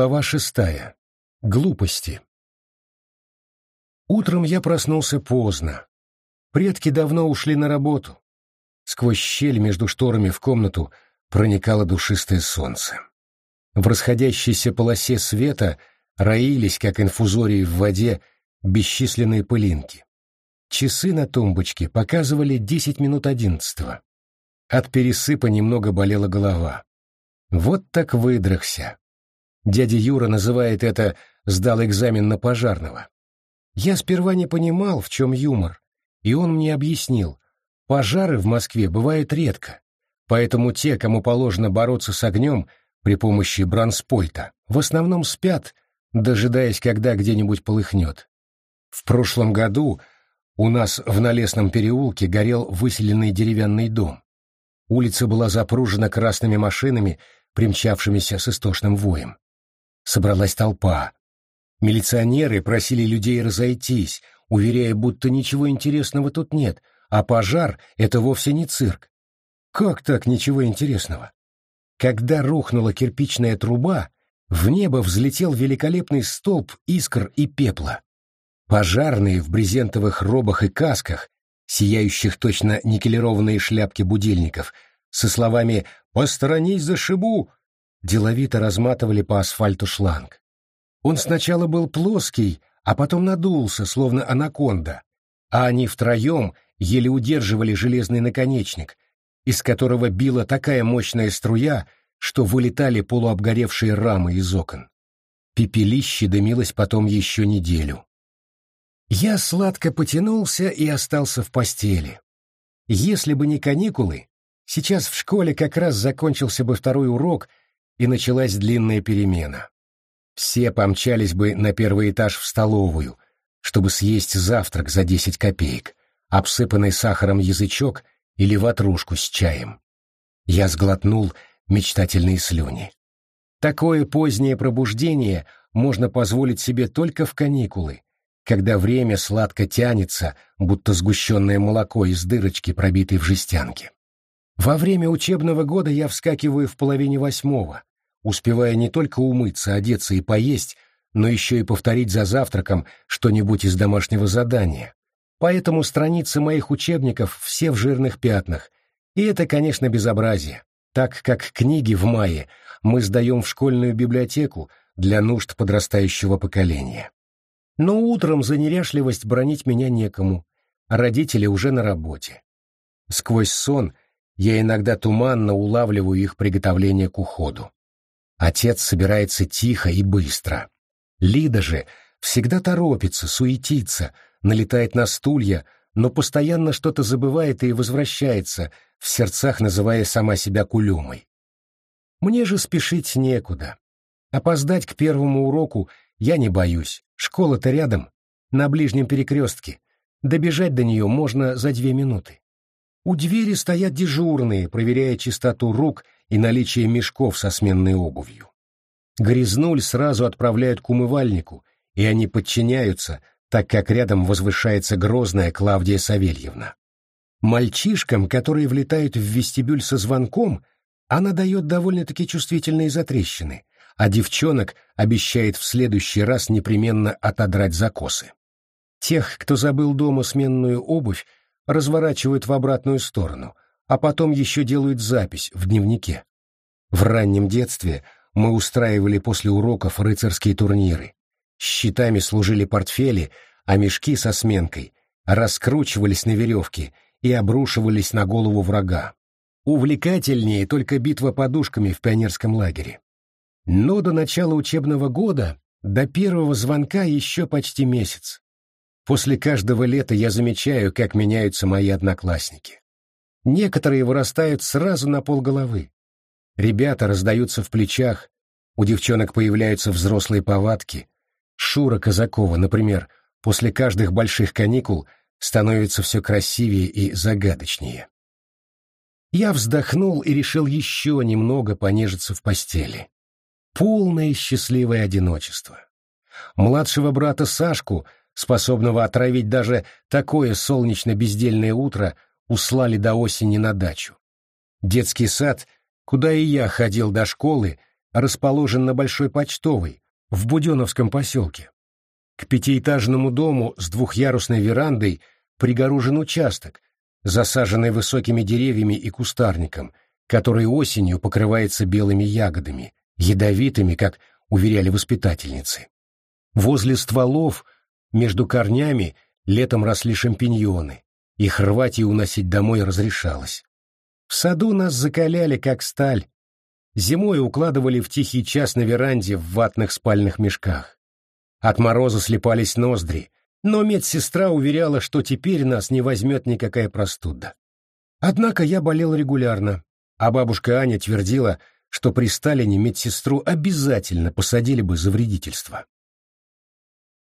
Глава шестая. Глупости. Утром я проснулся поздно. Предки давно ушли на работу. Сквозь щель между шторами в комнату проникало душистое солнце. В расходящейся полосе света роились, как инфузории в воде, бесчисленные пылинки. Часы на тумбочке показывали десять минут одиннадцатого. От пересыпа немного болела голова. Вот так выдрахся. Дядя Юра называет это «сдал экзамен на пожарного». Я сперва не понимал, в чем юмор, и он мне объяснил, пожары в Москве бывают редко, поэтому те, кому положено бороться с огнем при помощи бронспойта, в основном спят, дожидаясь, когда где-нибудь полыхнет. В прошлом году у нас в Налесном переулке горел выселенный деревянный дом. Улица была запружена красными машинами, примчавшимися с истошным воем собралась толпа. Милиционеры просили людей разойтись, уверяя, будто ничего интересного тут нет, а пожар — это вовсе не цирк. Как так ничего интересного? Когда рухнула кирпичная труба, в небо взлетел великолепный столб искр и пепла. Пожарные в брезентовых робах и касках, сияющих точно никелированные шляпки будильников, со словами «Посторонись за шибу!» Деловито разматывали по асфальту шланг. Он сначала был плоский, а потом надулся, словно анаконда, а они втроем еле удерживали железный наконечник, из которого била такая мощная струя, что вылетали полуобгоревшие рамы из окон. Пепелище дымилось потом еще неделю. Я сладко потянулся и остался в постели. Если бы не каникулы, сейчас в школе как раз закончился бы второй урок — и началась длинная перемена. Все помчались бы на первый этаж в столовую, чтобы съесть завтрак за десять копеек, обсыпанный сахаром язычок или ватрушку с чаем. Я сглотнул мечтательные слюни. Такое позднее пробуждение можно позволить себе только в каникулы, когда время сладко тянется, будто сгущенное молоко из дырочки, пробитой в жестянке. Во время учебного года я вскакиваю в половине восьмого, успевая не только умыться, одеться и поесть, но еще и повторить за завтраком что-нибудь из домашнего задания. Поэтому страницы моих учебников все в жирных пятнах, и это, конечно, безобразие, так как книги в мае мы сдаем в школьную библиотеку для нужд подрастающего поколения. Но утром за неряшливость бронить меня некому, родители уже на работе. Сквозь сон я иногда туманно улавливаю их приготовление к уходу. Отец собирается тихо и быстро. Лида же всегда торопится, суетится, налетает на стулья, но постоянно что-то забывает и возвращается, в сердцах называя сама себя кулемой. Мне же спешить некуда. Опоздать к первому уроку я не боюсь. Школа-то рядом, на ближнем перекрестке. Добежать до нее можно за две минуты. У двери стоят дежурные, проверяя чистоту рук и наличие мешков со сменной обувью. Грязнуль сразу отправляют к умывальнику, и они подчиняются, так как рядом возвышается грозная Клавдия Савельевна. Мальчишкам, которые влетают в вестибюль со звонком, она дает довольно-таки чувствительные затрещины, а девчонок обещает в следующий раз непременно отодрать закосы. Тех, кто забыл дома сменную обувь, разворачивают в обратную сторону, а потом еще делают запись в дневнике. В раннем детстве мы устраивали после уроков рыцарские турниры. Щитами служили портфели, а мешки со сменкой раскручивались на веревке и обрушивались на голову врага. Увлекательнее только битва подушками в пионерском лагере. Но до начала учебного года, до первого звонка еще почти месяц. После каждого лета я замечаю, как меняются мои одноклассники. Некоторые вырастают сразу на полголовы. Ребята раздаются в плечах, у девчонок появляются взрослые повадки. Шура Казакова, например, после каждых больших каникул становится все красивее и загадочнее. Я вздохнул и решил еще немного понежиться в постели. Полное счастливое одиночество. Младшего брата Сашку, способного отравить даже такое солнечно-бездельное утро, услали до осени на дачу. Детский сад, куда и я ходил до школы, расположен на Большой Почтовой, в Буденовском поселке. К пятиэтажному дому с двухъярусной верандой пригорожен участок, засаженный высокими деревьями и кустарником, который осенью покрывается белыми ягодами, ядовитыми, как уверяли воспитательницы. Возле стволов, между корнями, летом росли шампиньоны, их рвать и уносить домой разрешалось. В саду нас закаляли, как сталь. Зимой укладывали в тихий час на веранде в ватных спальных мешках. От мороза слепались ноздри, но медсестра уверяла, что теперь нас не возьмет никакая простуда. Однако я болел регулярно, а бабушка Аня твердила, что при Сталине медсестру обязательно посадили бы за вредительство.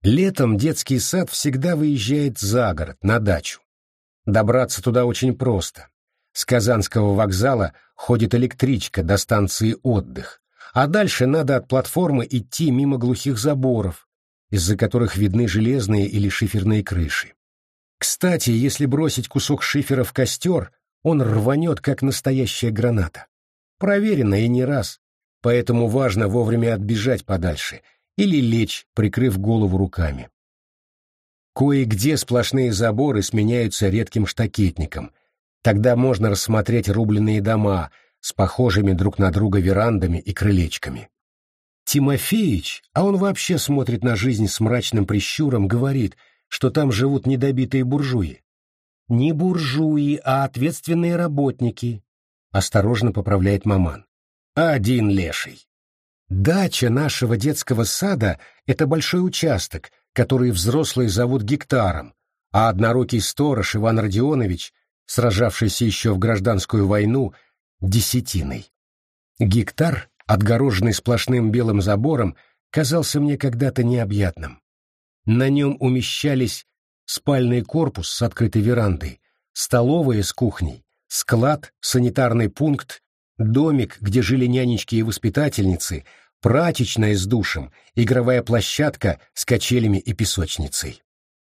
Летом детский сад всегда выезжает за город, на дачу. Добраться туда очень просто. С Казанского вокзала ходит электричка до станции «Отдых», а дальше надо от платформы идти мимо глухих заборов, из-за которых видны железные или шиферные крыши. Кстати, если бросить кусок шифера в костер, он рванет, как настоящая граната. Проверено и не раз, поэтому важно вовремя отбежать подальше или лечь, прикрыв голову руками. Кое-где сплошные заборы сменяются редким штакетником. Тогда можно рассмотреть рубленные дома с похожими друг на друга верандами и крылечками. Тимофеич, а он вообще смотрит на жизнь с мрачным прищуром, говорит, что там живут недобитые буржуи. Не буржуи, а ответственные работники, — осторожно поправляет маман. «Один леший». Дача нашего детского сада — это большой участок, который взрослые зовут гектаром, а однорукий сторож Иван Родионович, сражавшийся еще в гражданскую войну, — десятиной. Гектар, отгороженный сплошным белым забором, казался мне когда-то необъятным. На нем умещались спальный корпус с открытой верандой, столовая с кухней, склад, санитарный пункт, домик, где жили нянечки и воспитательницы, прачечная с душем, игровая площадка с качелями и песочницей.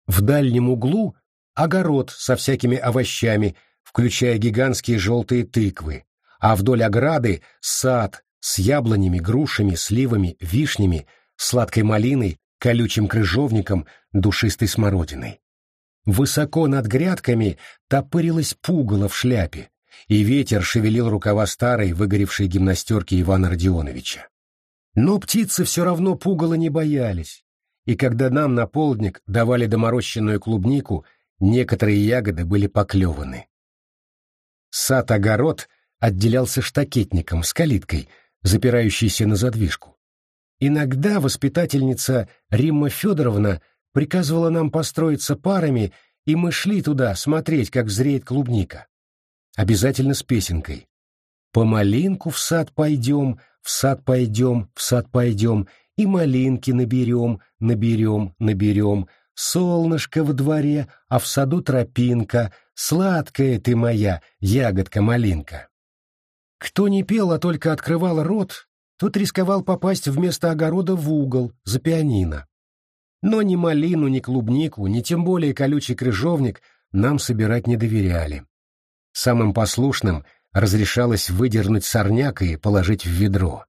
В дальнем углу огород со всякими овощами, включая гигантские желтые тыквы, а вдоль ограды сад с яблонями, грушами, сливами, вишнями, сладкой малиной, колючим крыжовником, душистой смородиной. Высоко над грядками топырилась пугало в шляпе, и ветер шевелил рукава старой, выгоревшей гимнастерки Ивана Родионовича. Но птицы все равно пугало не боялись, и когда нам на полдник давали доморощенную клубнику, некоторые ягоды были поклеваны. Сад-огород отделялся штакетником с калиткой, запирающейся на задвижку. Иногда воспитательница Римма Федоровна приказывала нам построиться парами, и мы шли туда смотреть, как зреет клубника. Обязательно с песенкой. «По малинку в сад пойдем, в сад пойдем, в сад пойдем, и малинки наберем, наберем, наберем, солнышко в дворе, а в саду тропинка, сладкая ты моя, ягодка-малинка». Кто не пел, а только открывал рот, тот рисковал попасть вместо огорода в угол, за пианино. Но ни малину, ни клубнику, ни тем более колючий крыжовник нам собирать не доверяли. Самым послушным разрешалось выдернуть сорняк и положить в ведро.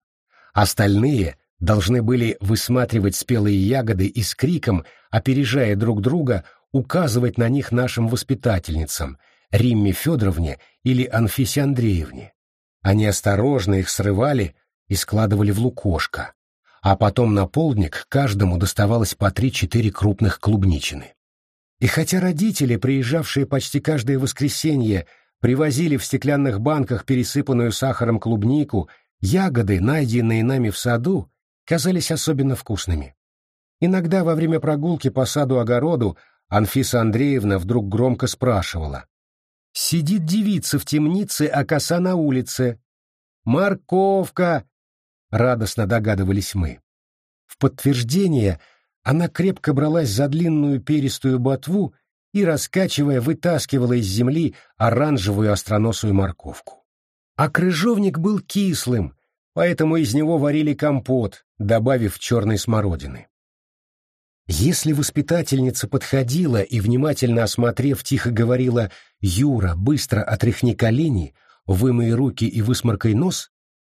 Остальные должны были высматривать спелые ягоды и с криком, опережая друг друга, указывать на них нашим воспитательницам, Римме Федоровне или Анфисе Андреевне. Они осторожно их срывали и складывали в лукошко, а потом на полдник каждому доставалось по три-четыре крупных клубничины. И хотя родители, приезжавшие почти каждое воскресенье, привозили в стеклянных банках пересыпанную сахаром клубнику, ягоды, найденные нами в саду, казались особенно вкусными. Иногда во время прогулки по саду-огороду Анфиса Андреевна вдруг громко спрашивала. «Сидит девица в темнице, а коса на улице. Морковка! радостно догадывались мы. В подтверждение она крепко бралась за длинную перистую ботву и, раскачивая, вытаскивала из земли оранжевую остроносую морковку. А крыжовник был кислым, поэтому из него варили компот, добавив черной смородины. Если воспитательница подходила и, внимательно осмотрев, тихо говорила «Юра, быстро отряхни колени, вымой руки и высморкай нос»,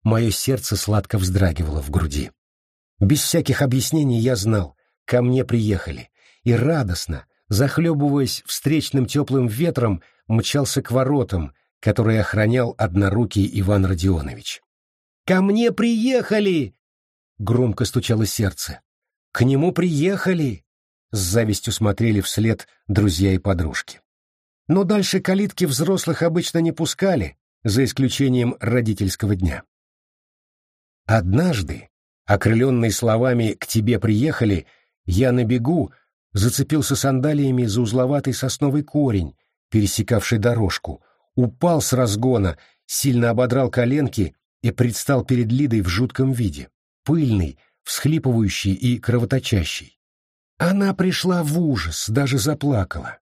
Мое сердце сладко вздрагивало в груди. Без всяких объяснений я знал, ко мне приехали, и радостно, захлебываясь встречным теплым ветром, мчался к воротам, которые охранял однорукий Иван Родионович. «Ко мне приехали!» — громко стучало сердце. «К нему приехали!» — с завистью смотрели вслед друзья и подружки. Но дальше калитки взрослых обычно не пускали, за исключением родительского дня. Однажды, окрыленный словами «к тебе приехали», я на бегу зацепился сандалиями за узловатый сосновый корень, пересекавший дорожку, упал с разгона, сильно ободрал коленки и предстал перед Лидой в жутком виде, пыльный, всхлипывающий и кровоточащий. Она пришла в ужас, даже заплакала.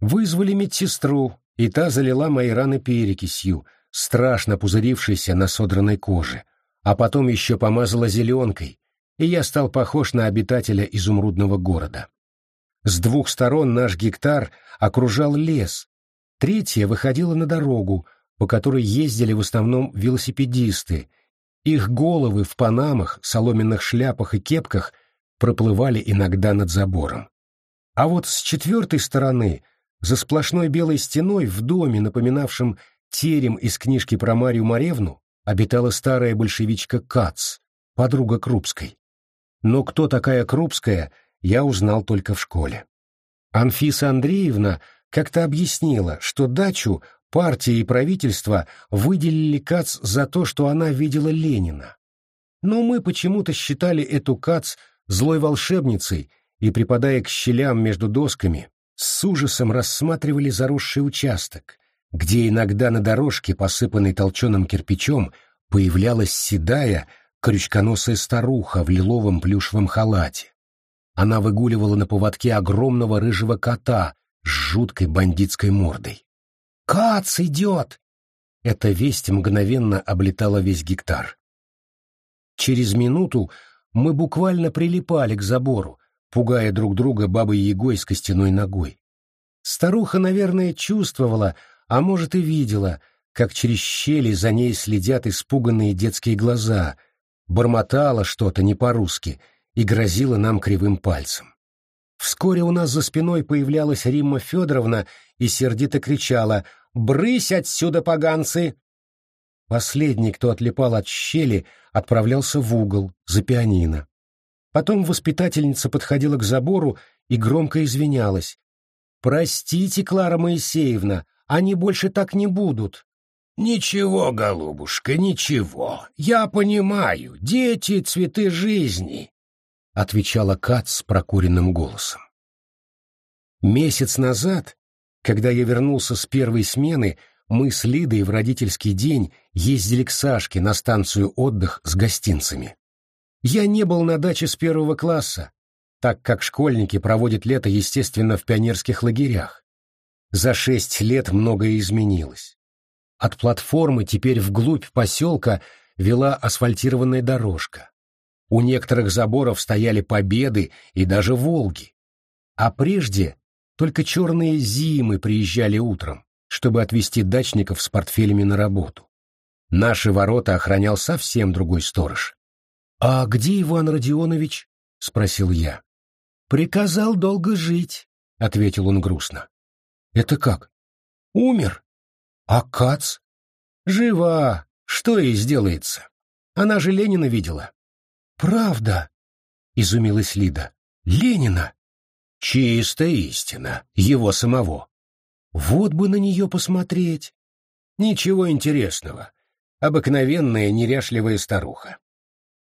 Вызвали медсестру, и та залила мои раны перекисью, страшно пузырившейся на содранной коже, а потом еще помазала зеленкой, и я стал похож на обитателя изумрудного города. С двух сторон наш гектар окружал лес, третья выходила на дорогу, по которой ездили в основном велосипедисты, их головы в панамах, соломенных шляпах и кепках проплывали иногда над забором. А вот с четвертой стороны, за сплошной белой стеной в доме, напоминавшем терем из книжки про Марию Маревну, обитала старая большевичка Кац, подруга Крупской. Но кто такая Крупская, я узнал только в школе. Анфиса Андреевна как-то объяснила, что дачу партия и правительство выделили Кац за то, что она видела Ленина. Но мы почему-то считали эту Кац злой волшебницей и, припадая к щелям между досками, с ужасом рассматривали заросший участок, где иногда на дорожке, посыпанной толченым кирпичом, появлялась седая, крючконосая старуха в лиловом плюшевом халате. Она выгуливала на поводке огромного рыжего кота с жуткой бандитской мордой. «Кац идет!» Эта весть мгновенно облетала весь гектар. Через минуту мы буквально прилипали к забору, пугая друг друга бабой-ягой с костяной ногой. Старуха, наверное, чувствовала, а может и видела, как через щели за ней следят испуганные детские глаза, бормотала что-то не по-русски и грозила нам кривым пальцем. Вскоре у нас за спиной появлялась Римма Федоровна и сердито кричала «Брысь отсюда, поганцы!» Последний, кто отлипал от щели, отправлялся в угол, за пианино. Потом воспитательница подходила к забору и громко извинялась. «Простите, Клара Моисеевна, они больше так не будут». «Ничего, голубушка, ничего. Я понимаю, дети — цветы жизни», — отвечала Кат с прокуренным голосом. Месяц назад, когда я вернулся с первой смены, мы с Лидой в родительский день ездили к Сашке на станцию отдых с гостинцами. Я не был на даче с первого класса, так как школьники проводят лето, естественно, в пионерских лагерях. За шесть лет многое изменилось. От платформы теперь вглубь поселка вела асфальтированная дорожка. У некоторых заборов стояли победы и даже «Волги». А прежде только черные зимы приезжали утром, чтобы отвезти дачников с портфелями на работу. Наши ворота охранял совсем другой сторож. «А где Иван Родионович?» — спросил я. «Приказал долго жить», — ответил он грустно. «Это как?» «Умер». «А Кац?» «Жива. Что ей сделается? Она же Ленина видела». «Правда?» — изумилась Лида. «Ленина?» «Чистая истина. Его самого». «Вот бы на нее посмотреть». «Ничего интересного. Обыкновенная неряшливая старуха.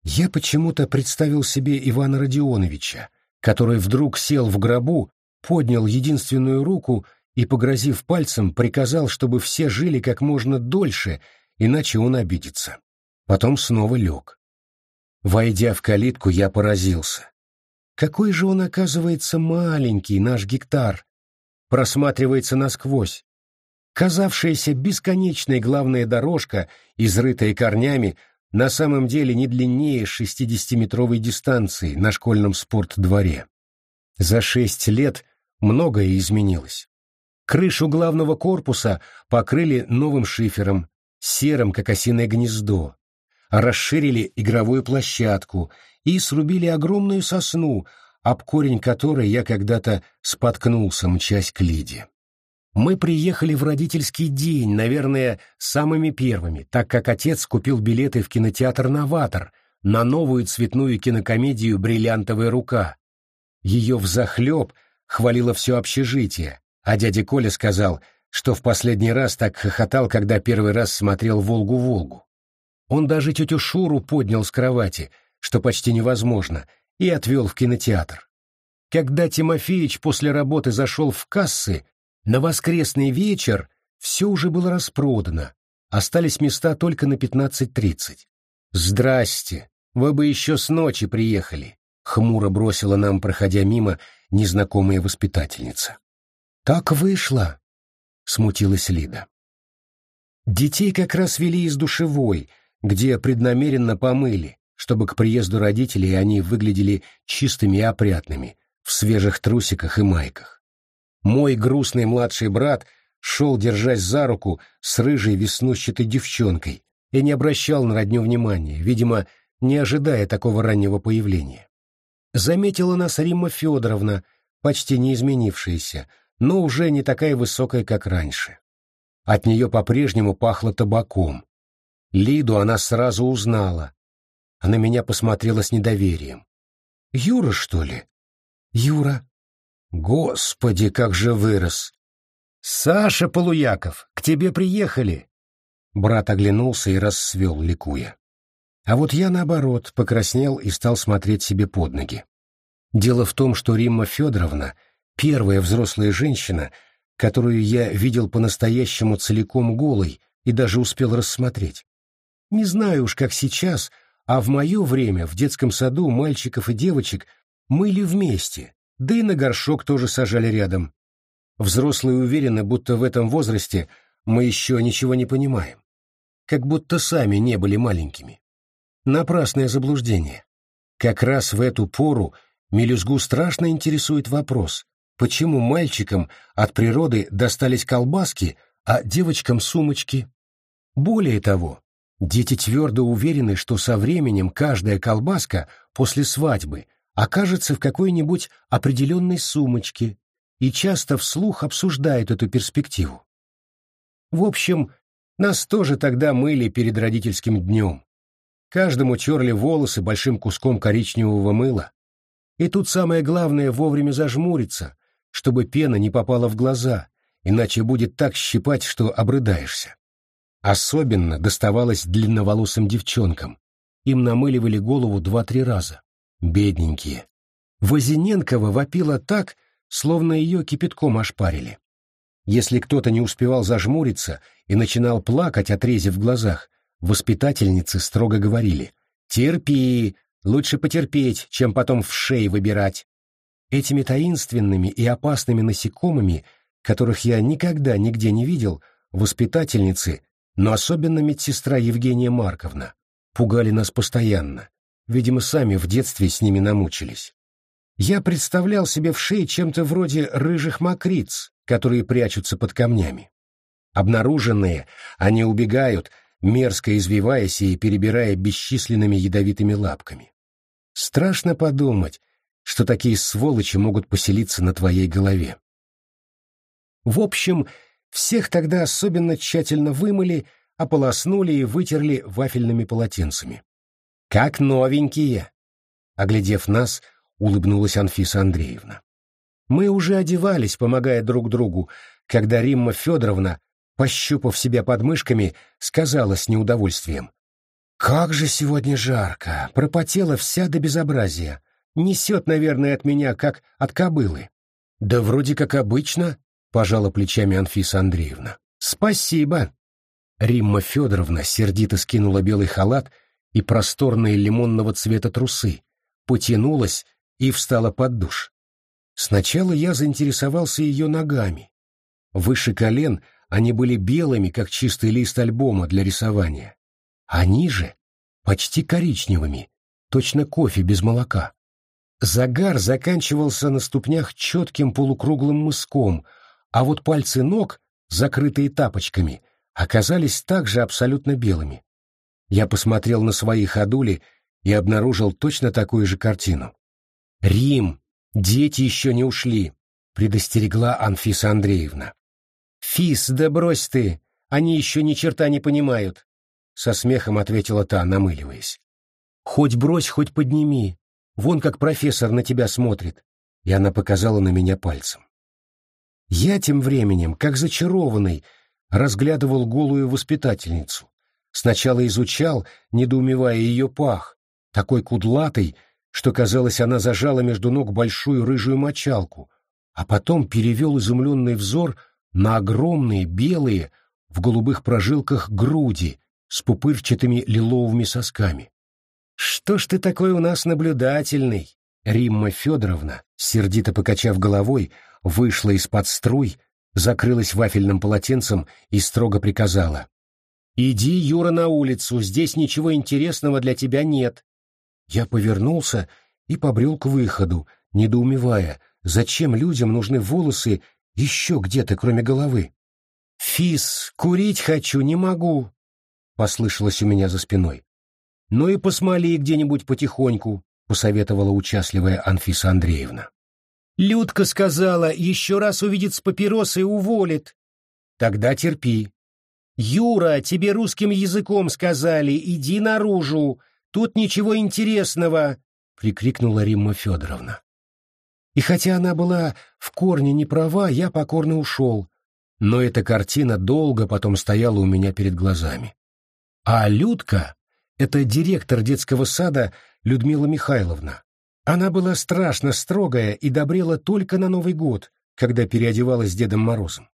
Я почему-то представил себе Ивана Родионовича, который вдруг сел в гробу, поднял единственную руку и, погрозив пальцем, приказал, чтобы все жили как можно дольше, иначе он обидится. Потом снова лег. Войдя в калитку, я поразился. Какой же он, оказывается, маленький, наш гектар. Просматривается насквозь. Казавшаяся бесконечной главная дорожка, изрытая корнями, на самом деле не длиннее 60-метровой дистанции на школьном спортдворе. За шесть лет многое изменилось. Крышу главного корпуса покрыли новым шифером, серым, как осиное гнездо. Расширили игровую площадку и срубили огромную сосну, об корень которой я когда-то споткнулся, мчась к Лиде. Мы приехали в родительский день, наверное, самыми первыми, так как отец купил билеты в кинотеатр «Новатор» на новую цветную кинокомедию «Бриллиантовая рука». Ее взахлеб хвалило все общежитие, а дядя Коля сказал, что в последний раз так хохотал, когда первый раз смотрел «Волгу-Волгу». Он даже тетю Шуру поднял с кровати, что почти невозможно, и отвел в кинотеатр. Когда Тимофеич после работы зашел в кассы, на воскресный вечер все уже было распродано, остались места только на 15.30. «Здрасте, вы бы еще с ночи приехали», — хмуро бросила нам, проходя мимо, незнакомая воспитательница. «Так вышло», — смутилась Лида. Детей как раз вели из душевой, где преднамеренно помыли, чтобы к приезду родителей они выглядели чистыми и опрятными, в свежих трусиках и майках. Мой грустный младший брат шел, держась за руку, с рыжей веснущатой девчонкой и не обращал на родню внимания, видимо, не ожидая такого раннего появления. Заметила нас Римма Федоровна, почти не изменившаяся, но уже не такая высокая, как раньше. От нее по-прежнему пахло табаком. Лиду она сразу узнала. Она меня посмотрела с недоверием. «Юра, что ли?» «Юра», Господи, как же вырос! Саша Полуяков, к тебе приехали! Брат оглянулся и рассвел, ликуя. А вот я, наоборот, покраснел и стал смотреть себе под ноги. Дело в том, что Римма Федоровна — первая взрослая женщина, которую я видел по-настоящему целиком голой и даже успел рассмотреть. Не знаю уж, как сейчас, а в мое время в детском саду мальчиков и девочек мыли вместе, да и на горшок тоже сажали рядом. Взрослые уверены, будто в этом возрасте мы еще ничего не понимаем. Как будто сами не были маленькими. Напрасное заблуждение. Как раз в эту пору мелюзгу страшно интересует вопрос, почему мальчикам от природы достались колбаски, а девочкам сумочки. Более того, дети твердо уверены, что со временем каждая колбаска после свадьбы – окажется в какой-нибудь определенной сумочке и часто вслух обсуждает эту перспективу. В общем, нас тоже тогда мыли перед родительским днем. Каждому черли волосы большим куском коричневого мыла. И тут самое главное вовремя зажмуриться, чтобы пена не попала в глаза, иначе будет так щипать, что обрыдаешься. Особенно доставалось длинноволосым девчонкам. Им намыливали голову два-три раза. Бедненькие. Возиненкова вопила так, словно ее кипятком ошпарили. Если кто-то не успевал зажмуриться и начинал плакать, отрезив в глазах, воспитательницы строго говорили «Терпи, лучше потерпеть, чем потом в шеи выбирать». Этими таинственными и опасными насекомыми, которых я никогда нигде не видел, воспитательницы, но особенно медсестра Евгения Марковна, пугали нас постоянно, Видимо, сами в детстве с ними намучились. Я представлял себе в шее чем-то вроде рыжих мокриц, которые прячутся под камнями. Обнаруженные, они убегают, мерзко извиваясь и перебирая бесчисленными ядовитыми лапками. Страшно подумать, что такие сволочи могут поселиться на твоей голове. В общем, всех тогда особенно тщательно вымыли, ополоснули и вытерли вафельными полотенцами. Как новенькие!» Оглядев нас, улыбнулась Анфиса Андреевна. Мы уже одевались, помогая друг другу, когда Римма Федоровна, пощупав себя подмышками, сказала с неудовольствием. «Как же сегодня жарко! Пропотела вся до безобразия. Несет, наверное, от меня, как от кобылы». «Да вроде как обычно», — пожала плечами Анфиса Андреевна. «Спасибо». Римма Федоровна сердито скинула белый халат и просторные лимонного цвета трусы, потянулась и встала под душ. Сначала я заинтересовался ее ногами. Выше колен они были белыми, как чистый лист альбома для рисования. А ниже — почти коричневыми, точно кофе без молока. Загар заканчивался на ступнях четким полукруглым мыском, а вот пальцы ног, закрытые тапочками, оказались также абсолютно белыми. Я посмотрел на свои ходули и обнаружил точно такую же картину. «Рим! Дети еще не ушли!» — предостерегла Анфиса Андреевна. «Фис, да брось ты! Они еще ни черта не понимают!» Со смехом ответила та, намыливаясь. «Хоть брось, хоть подними. Вон как профессор на тебя смотрит!» И она показала на меня пальцем. Я тем временем, как зачарованный, разглядывал голую воспитательницу. Сначала изучал, недоумевая ее пах, такой кудлатый, что, казалось, она зажала между ног большую рыжую мочалку, а потом перевел изумленный взор на огромные белые в голубых прожилках груди с пупырчатыми лиловыми сосками. «Что ж ты такой у нас наблюдательный?» Римма Федоровна, сердито покачав головой, вышла из-под струй, закрылась вафельным полотенцем и строго приказала. «Иди, Юра, на улицу, здесь ничего интересного для тебя нет». Я повернулся и побрел к выходу, недоумевая, зачем людям нужны волосы еще где-то, кроме головы. «Фис, курить хочу, не могу», — послышалось у меня за спиной. «Ну и посмоли где-нибудь потихоньку», — посоветовала участливая Анфиса Андреевна. «Людка сказала, еще раз увидит с папиросой уволит». «Тогда терпи». «Юра, тебе русским языком сказали, иди наружу, тут ничего интересного», — прикрикнула Римма Федоровна. И хотя она была в корне не права, я покорно ушел, но эта картина долго потом стояла у меня перед глазами. А Людка — это директор детского сада Людмила Михайловна. Она была страшно строгая и добрела только на Новый год, когда переодевалась Дедом Морозом.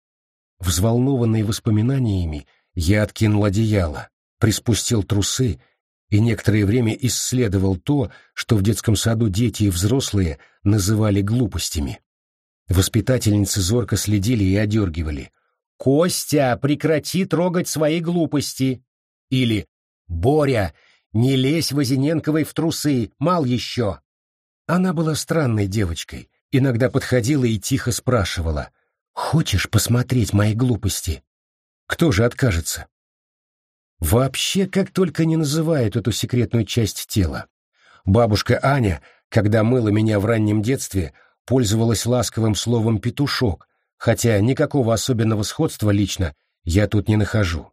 Взволнованный воспоминаниями, я откинул одеяло, приспустил трусы и некоторое время исследовал то, что в детском саду дети и взрослые называли глупостями. Воспитательницы зорко следили и одергивали. «Костя, прекрати трогать свои глупости!» Или «Боря, не лезь Возиненковой в трусы, мал еще!» Она была странной девочкой, иногда подходила и тихо спрашивала «Хочешь посмотреть мои глупости?» Кто же откажется? Вообще, как только не называют эту секретную часть тела. Бабушка Аня, когда мыла меня в раннем детстве, пользовалась ласковым словом «петушок», хотя никакого особенного сходства лично я тут не нахожу.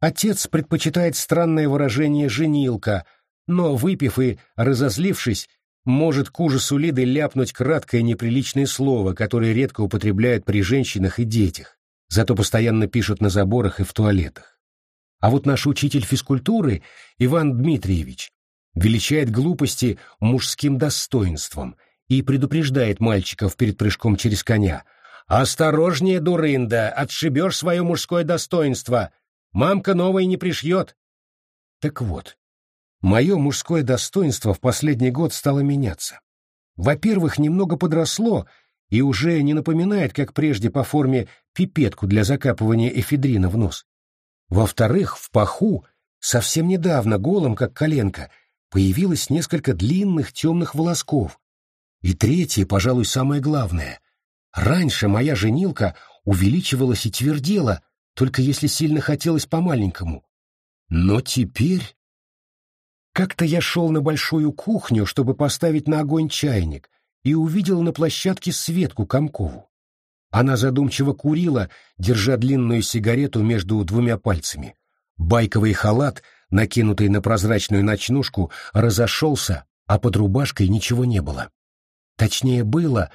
Отец предпочитает странное выражение «женилка», но, выпив и разозлившись, может к ужасу Лиды ляпнуть краткое неприличное слово, которое редко употребляют при женщинах и детях, зато постоянно пишут на заборах и в туалетах. А вот наш учитель физкультуры, Иван Дмитриевич, величает глупости мужским достоинством и предупреждает мальчиков перед прыжком через коня. «Осторожнее, дурында, отшибешь свое мужское достоинство. Мамка новой не пришьет». Так вот, мое мужское достоинство в последний год стало меняться. Во-первых, немного подросло и уже не напоминает, как прежде, по форме пипетку для закапывания эфедрина в нос. Во-вторых, в паху, совсем недавно, голым, как коленка, появилось несколько длинных темных волосков. И третье, пожалуй, самое главное. Раньше моя женилка увеличивалась и твердела, только если сильно хотелось по-маленькому. Но теперь... Как-то я шел на большую кухню, чтобы поставить на огонь чайник, и увидел на площадке Светку Комкову. Она задумчиво курила, держа длинную сигарету между двумя пальцами. Байковый халат, накинутый на прозрачную ночнушку, разошелся, а под рубашкой ничего не было. Точнее, было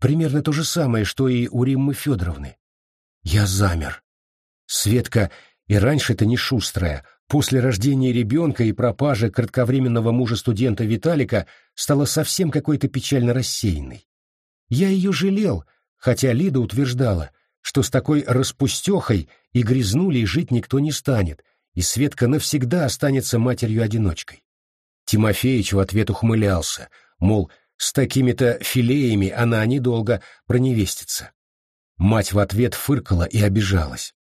примерно то же самое, что и у Риммы Федоровны. Я замер. Светка и раньше-то не шустрая, после рождения ребенка и пропажи кратковременного мужа-студента Виталика стала совсем какой-то печально рассеянной. Я ее жалел, хотя Лида утверждала, что с такой распустехой и грязнулей жить никто не станет, и Светка навсегда останется матерью-одиночкой. Тимофеич в ответ ухмылялся, мол, с такими-то филеями она недолго проневестится. Мать в ответ фыркала и обижалась.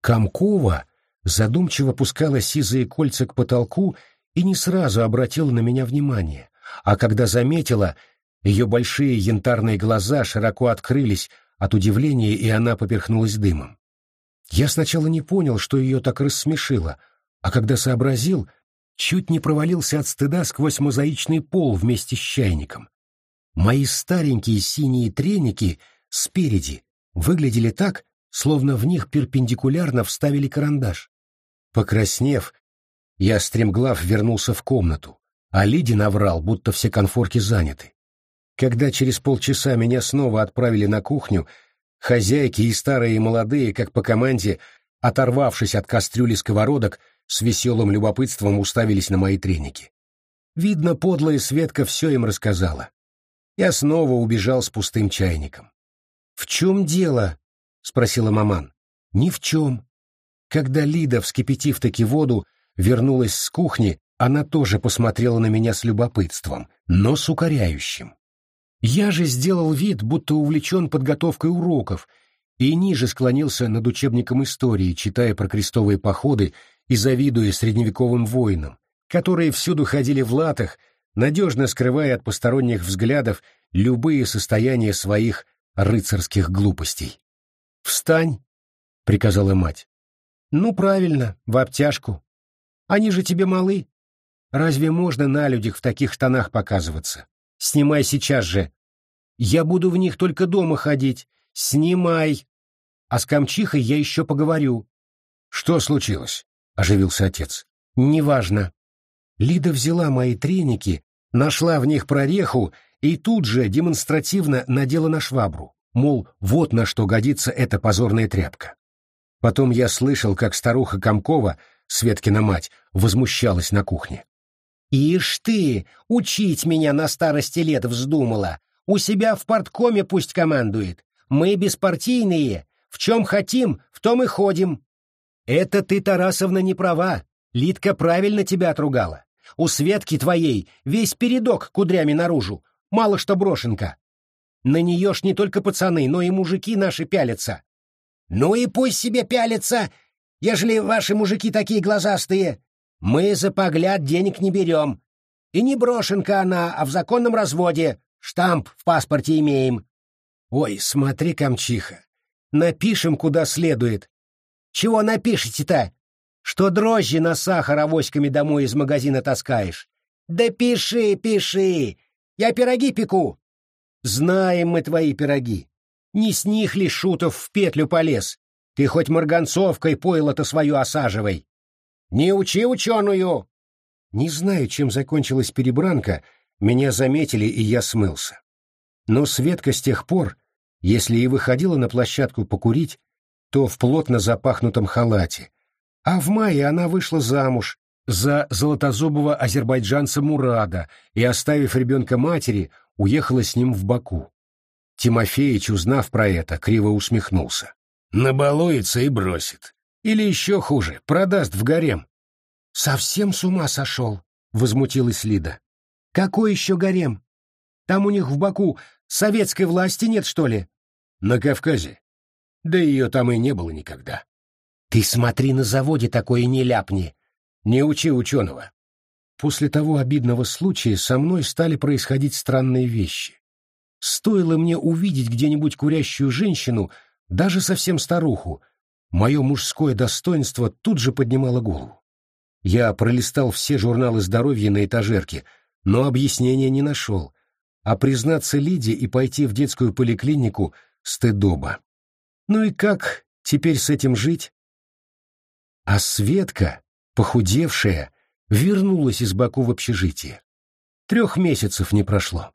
Комкова задумчиво пускала сизые кольца к потолку и не сразу обратила на меня внимание, а когда заметила, ее большие янтарные глаза широко открылись от удивления, и она поперхнулась дымом. Я сначала не понял, что ее так рассмешило, а когда сообразил, чуть не провалился от стыда сквозь мозаичный пол вместе с чайником. Мои старенькие синие треники спереди выглядели так, словно в них перпендикулярно вставили карандаш. Покраснев, я стремглав вернулся в комнату, а Лиди наврал, будто все конфорки заняты. Когда через полчаса меня снова отправили на кухню, хозяйки и старые и молодые, как по команде, оторвавшись от кастрюли сковородок, с веселым любопытством уставились на мои треники. Видно, подлая Светка все им рассказала. Я снова убежал с пустым чайником. «В чем дело?» — спросила маман. «Ни в чем». Когда Лида, вскипятив таки воду, вернулась с кухни, она тоже посмотрела на меня с любопытством, но с укоряющим. Я же сделал вид, будто увлечен подготовкой уроков, и ниже склонился над учебником истории, читая про крестовые походы и завидуя средневековым воинам, которые всюду ходили в латах, надежно скрывая от посторонних взглядов любые состояния своих рыцарских глупостей. «Встань!» — приказала мать. «Ну, правильно, в обтяжку. Они же тебе малы. Разве можно на людях в таких штанах показываться? Снимай сейчас же. Я буду в них только дома ходить. Снимай. А с Камчихой я еще поговорю». «Что случилось?» — оживился отец. «Неважно». Лида взяла мои треники, нашла в них прореху и тут же демонстративно надела на швабру, мол, вот на что годится эта позорная тряпка. Потом я слышал, как старуха Комкова, Светкина мать, возмущалась на кухне. «Ишь ты, учить меня на старости лет вздумала. У себя в порткоме пусть командует. Мы беспартийные. В чем хотим, в том и ходим». «Это ты, Тарасовна, не права. Литка правильно тебя отругала. У Светки твоей весь передок кудрями наружу, мало что брошенка. На нее ж не только пацаны, но и мужики наши пялятся. Ну и пусть себе пялятся, ежели ваши мужики такие глазастые. Мы за погляд денег не берем. И не брошенка она, а в законном разводе. Штамп в паспорте имеем. Ой, смотри, Камчиха, напишем куда следует. Чего напишите-то? Что дрожжи на сахар авоськами домой из магазина таскаешь? Да пиши, пиши, я пироги пеку. Знаем мы твои пироги. Не с них ли Шутов в петлю полез? Ты хоть марганцовкой пойло-то свою осаживай. Не учи ученую. Не знаю, чем закончилась перебранка, меня заметили, и я смылся. Но Светка с тех пор, если и выходила на площадку покурить, то в плотно запахнутом халате, а в мае она вышла замуж за золотозубого азербайджанца Мурада и, оставив ребенка матери, уехала с ним в Баку. Тимофеич, узнав про это, криво усмехнулся. Набалуется и бросит. Или еще хуже, продаст в гарем. «Совсем с ума сошел», — возмутилась Лида. «Какой еще гарем? Там у них в Баку советской власти нет, что ли?» «На Кавказе. Да ее там и не было никогда». «Ты смотри на заводе такое не ляпни», не учи ученого. После того обидного случая со мной стали происходить странные вещи. Стоило мне увидеть где-нибудь курящую женщину, даже совсем старуху, мое мужское достоинство тут же поднимало голову. Я пролистал все журналы здоровья на этажерке, но объяснения не нашел, а признаться Лиде и пойти в детскую поликлинику стыдоба. Ну и как теперь с этим жить? А Светка похудевшая, вернулась из Баку в общежитие. Трех месяцев не прошло.